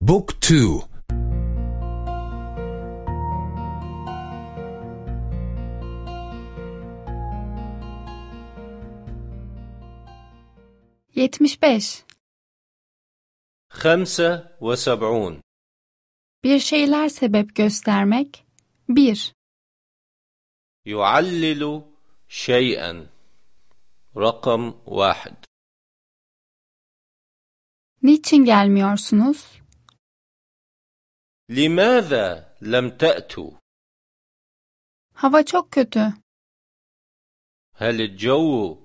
Book 2 75. خمسة وسبعون Bir şeyler sebep göstermek. 1. يعلل شيئا رقم واحد Niçin gelmiyorsunuz? لماذا لم تأتوا؟ Hava çok kötü. هل الجو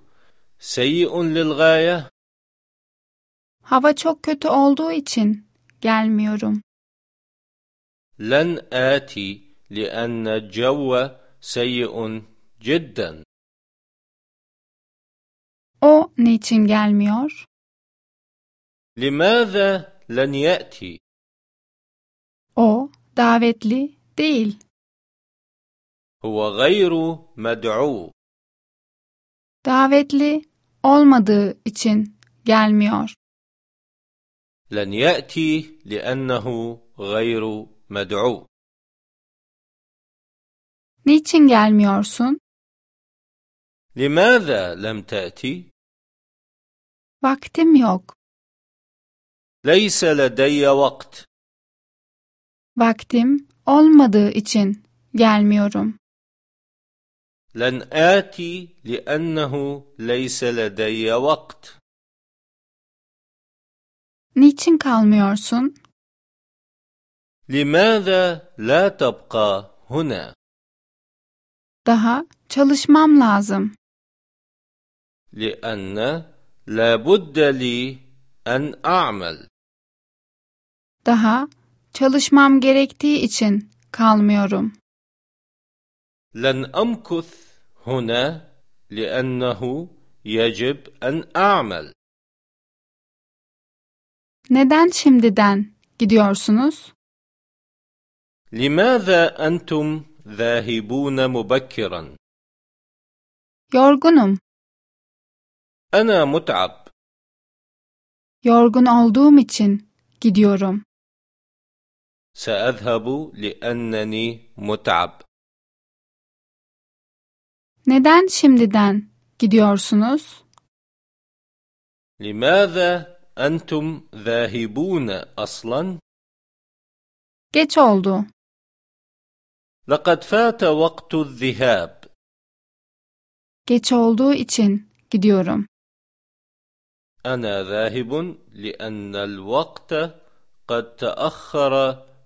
سيء للغاية؟ Hava çok kötü olduğu için gelmiyorum. لن آتي لأن الجو سيء جدا O niçin gelmiyor? لماذا لن يأتي؟ O davetli değil. هو غير مدعو Davetli olmadığı için gelmiyor. لن يأتي لأنه غير مدعو Niçin gelmiyorsun? لماذا لم تأتي؟ Vaktim yok. ليس لدي وقت Vaktim olmadığı için gelmiyorum. لن آتي لأنه ليس لدي وقت Niçin kalmıyorsun? لماذا لا تبقى هنا؟ Daha çalışmam lazım. لأن لا بد لي أن أعمل Daha çalışmam gerektiği için kalmıyorum. لن أمكث هنا لأنه يجب أن أعمل Neden şimdiden gidiyorsunuz? لماذا أنتم ذاهبون مبكرا؟ Yorgunum. أنا متعب Yorgun olduğum için gidiyorum. سأذهب لأنني متعب Neden şimdiden gidiyorsunuz? لماذا أنتم ذاهبون أصلا؟ Geç oldu. لقد فات وقت الذهاب Geç olduğu için gidiyorum. أنا ذاهب لأن الوقت قد تأخر